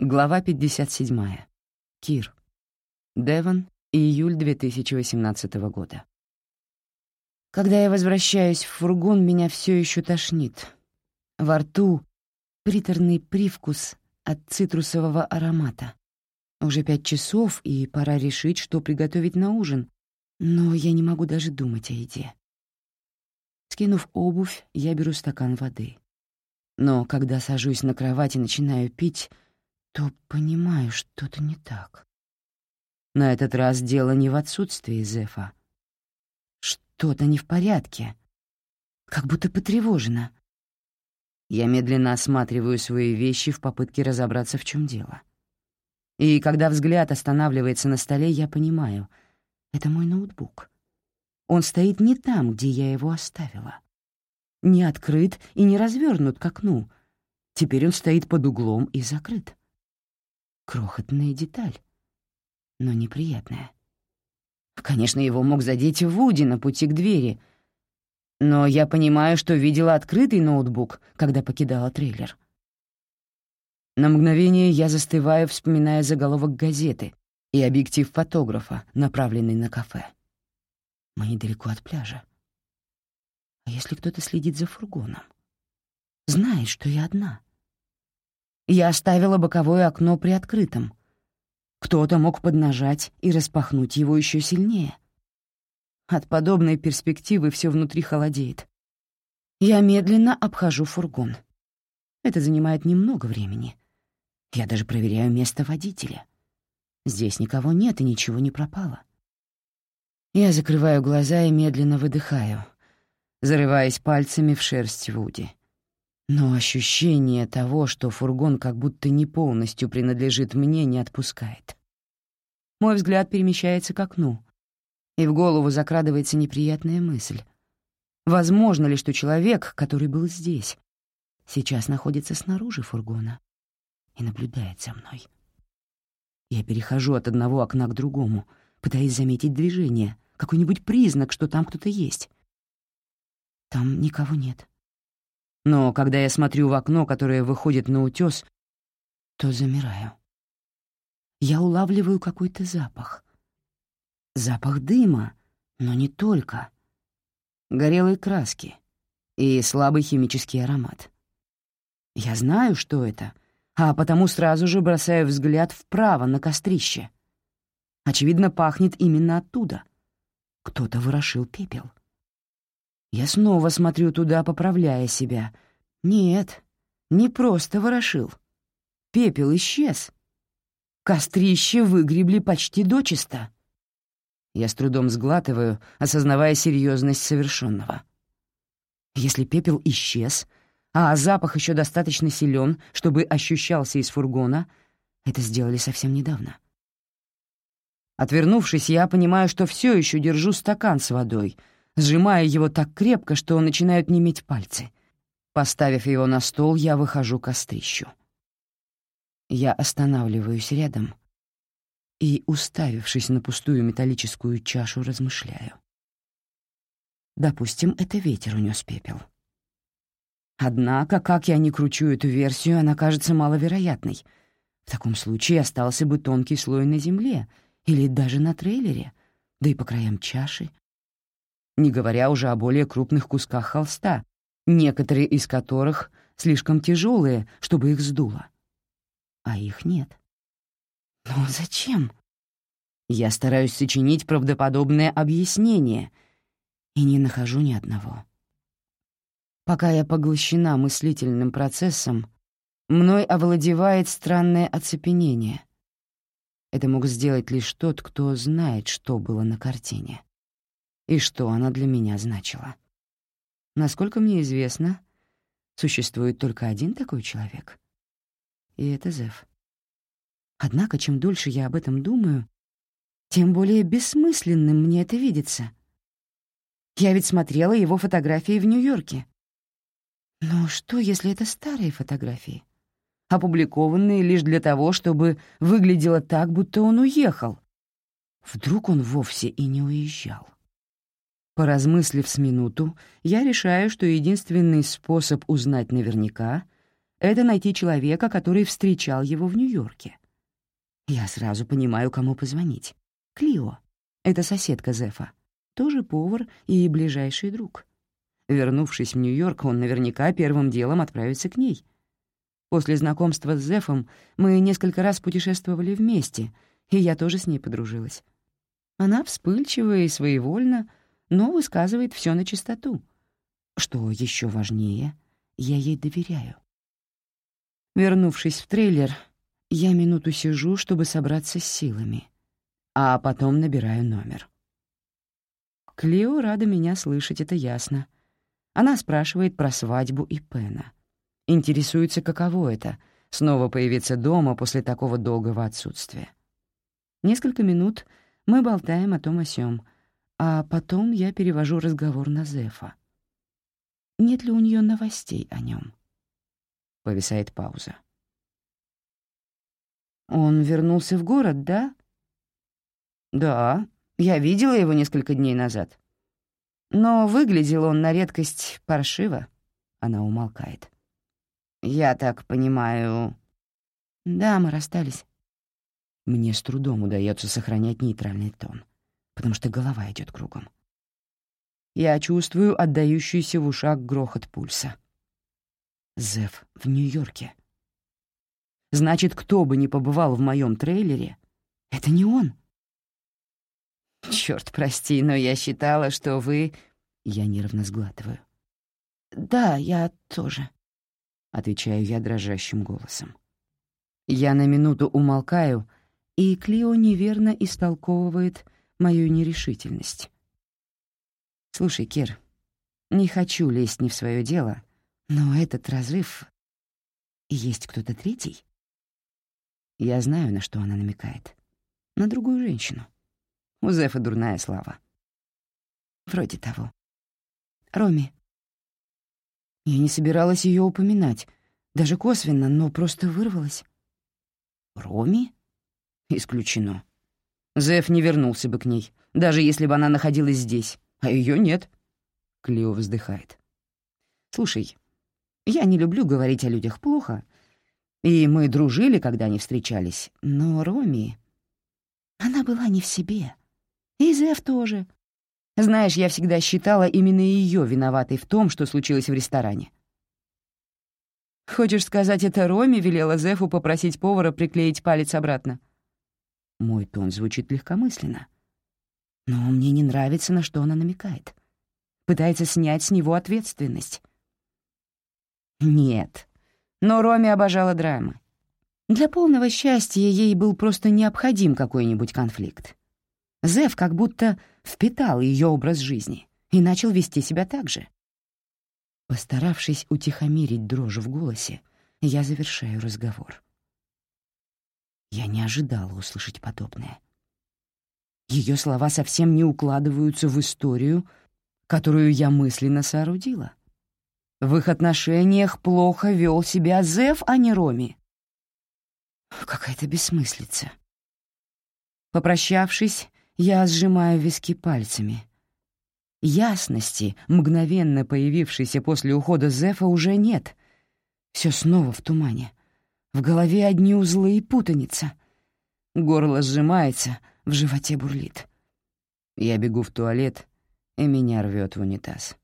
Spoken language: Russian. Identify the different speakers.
Speaker 1: Глава 57. Кир. Девон, июль 2018 года. Когда я возвращаюсь в фургон, меня все еще тошнит. Во рту приторный привкус от цитрусового аромата. Уже пять часов, и пора решить, что приготовить на ужин, но я не могу даже думать о еде. Скинув обувь, я беру стакан воды. Но когда сажусь на кровать и начинаю пить — то понимаю, что-то не так. На этот раз дело не в отсутствии Зефа. Что-то не в порядке, как будто потревожено. Я медленно осматриваю свои вещи в попытке разобраться, в чем дело. И когда взгляд останавливается на столе, я понимаю — это мой ноутбук. Он стоит не там, где я его оставила. Не открыт и не развернут к окну. Теперь он стоит под углом и закрыт. Крохотная деталь, но неприятная. Конечно, его мог задеть Вуди на пути к двери, но я понимаю, что видела открытый ноутбук, когда покидала трейлер. На мгновение я застываю, вспоминая заголовок газеты и объектив фотографа, направленный на кафе. Мы недалеко от пляжа. А если кто-то следит за фургоном? Знает, что я одна. Я оставила боковое окно приоткрытым. Кто-то мог поднажать и распахнуть его еще сильнее. От подобной перспективы все внутри холодеет. Я медленно обхожу фургон. Это занимает немного времени. Я даже проверяю место водителя. Здесь никого нет и ничего не пропало. Я закрываю глаза и медленно выдыхаю, зарываясь пальцами в шерсть Вуди. Но ощущение того, что фургон как будто не полностью принадлежит мне, не отпускает. Мой взгляд перемещается к окну, и в голову закрадывается неприятная мысль. Возможно ли, что человек, который был здесь, сейчас находится снаружи фургона и наблюдает за мной? Я перехожу от одного окна к другому, пытаясь заметить движение, какой-нибудь признак, что там кто-то есть. Там никого нет. Но когда я смотрю в окно, которое выходит на утёс, то замираю. Я улавливаю какой-то запах. Запах дыма, но не только. Горелой краски и слабый химический аромат. Я знаю, что это, а потому сразу же бросаю взгляд вправо на кострище. Очевидно, пахнет именно оттуда. Кто-то ворошил пепел. Я снова смотрю туда, поправляя себя. Нет, не просто ворошил. Пепел исчез. Кострище выгребли почти дочисто. Я с трудом сглатываю, осознавая серьезность совершенного. Если пепел исчез, а запах еще достаточно силен, чтобы ощущался из фургона, это сделали совсем недавно. Отвернувшись, я понимаю, что все еще держу стакан с водой — сжимая его так крепко, что начинают неметь пальцы. Поставив его на стол, я выхожу к кострищу. Я останавливаюсь рядом и, уставившись на пустую металлическую чашу, размышляю. Допустим, это ветер унес пепел. Однако, как я ни кручу эту версию, она кажется маловероятной. В таком случае остался бы тонкий слой на земле или даже на трейлере, да и по краям чаши не говоря уже о более крупных кусках холста, некоторые из которых слишком тяжелые, чтобы их сдуло. А их нет. Но зачем? Я стараюсь сочинить правдоподобное объяснение и не нахожу ни одного. Пока я поглощена мыслительным процессом, мной овладевает странное оцепенение. Это мог сделать лишь тот, кто знает, что было на картине и что она для меня значила. Насколько мне известно, существует только один такой человек. И это Зев. Однако, чем дольше я об этом думаю, тем более бессмысленным мне это видится. Я ведь смотрела его фотографии в Нью-Йорке. Но что, если это старые фотографии, опубликованные лишь для того, чтобы выглядело так, будто он уехал? Вдруг он вовсе и не уезжал? Поразмыслив с минуту, я решаю, что единственный способ узнать наверняка — это найти человека, который встречал его в Нью-Йорке. Я сразу понимаю, кому позвонить. Клио. Это соседка Зефа. Тоже повар и ближайший друг. Вернувшись в Нью-Йорк, он наверняка первым делом отправится к ней. После знакомства с Зефом мы несколько раз путешествовали вместе, и я тоже с ней подружилась. Она вспыльчивая и своевольна, но высказывает все на чистоту. Что еще важнее, я ей доверяю. Вернувшись в трейлер, я минуту сижу, чтобы собраться с силами, а потом набираю номер. Клио рада меня слышать, это ясно. Она спрашивает про свадьбу и Пена. Интересуется, каково это — снова появиться дома после такого долгого отсутствия. Несколько минут мы болтаем о том о сём, а потом я перевожу разговор на Зефа. Нет ли у нее новостей о нем? Повисает пауза. «Он вернулся в город, да?» «Да, я видела его несколько дней назад. Но выглядел он на редкость паршиво. Она умолкает. «Я так понимаю...» «Да, мы расстались». Мне с трудом удается сохранять нейтральный тон, потому что голова идет кругом. Я чувствую отдающийся в ушах грохот пульса. Зев в Нью-Йорке. Значит, кто бы ни побывал в моем трейлере, это не он. Черт, прости, но я считала, что вы...» Я нервно сглатываю. «Да, я тоже», — отвечаю я дрожащим голосом. Я на минуту умолкаю, и Клио неверно истолковывает мою нерешительность. «Слушай, Кир, не хочу лезть не в свое дело, но этот разрыв... Есть кто-то третий?» Я знаю, на что она намекает. На другую женщину. У Зефа дурная слава. Вроде того. Роми. Я не собиралась ее упоминать, даже косвенно, но просто вырвалась. Роми? Исключено. Зеф не вернулся бы к ней, даже если бы она находилась здесь, а ее нет. Клео вздыхает. Слушай, я не люблю говорить о людях плохо, и мы дружили, когда они встречались, но Роми... Она была не в себе. И Зев тоже. Знаешь, я всегда считала именно ее виноватой в том, что случилось в ресторане. Хочешь сказать, это Роми велела Зефу попросить повара приклеить палец обратно? Мой тон звучит легкомысленно. Но мне не нравится, на что она намекает. Пытается снять с него ответственность. Нет, но Роми обожала драмы. Для полного счастья ей был просто необходим какой-нибудь конфликт. Зев как будто впитал ее образ жизни и начал вести себя так же. Постаравшись утихомирить дрожь в голосе, я завершаю разговор. Я не ожидала услышать подобное. Ее слова совсем не укладываются в историю, которую я мысленно соорудила. В их отношениях плохо вел себя Зев, а не Роми. Какая-то бессмыслица. Попрощавшись, я сжимаю виски пальцами. Ясности, мгновенно появившейся после ухода Зефа, уже нет. Все снова в тумане. В голове одни узлы и путаница. Горло сжимается, в животе бурлит. Я бегу в туалет, и меня рвет в унитаз.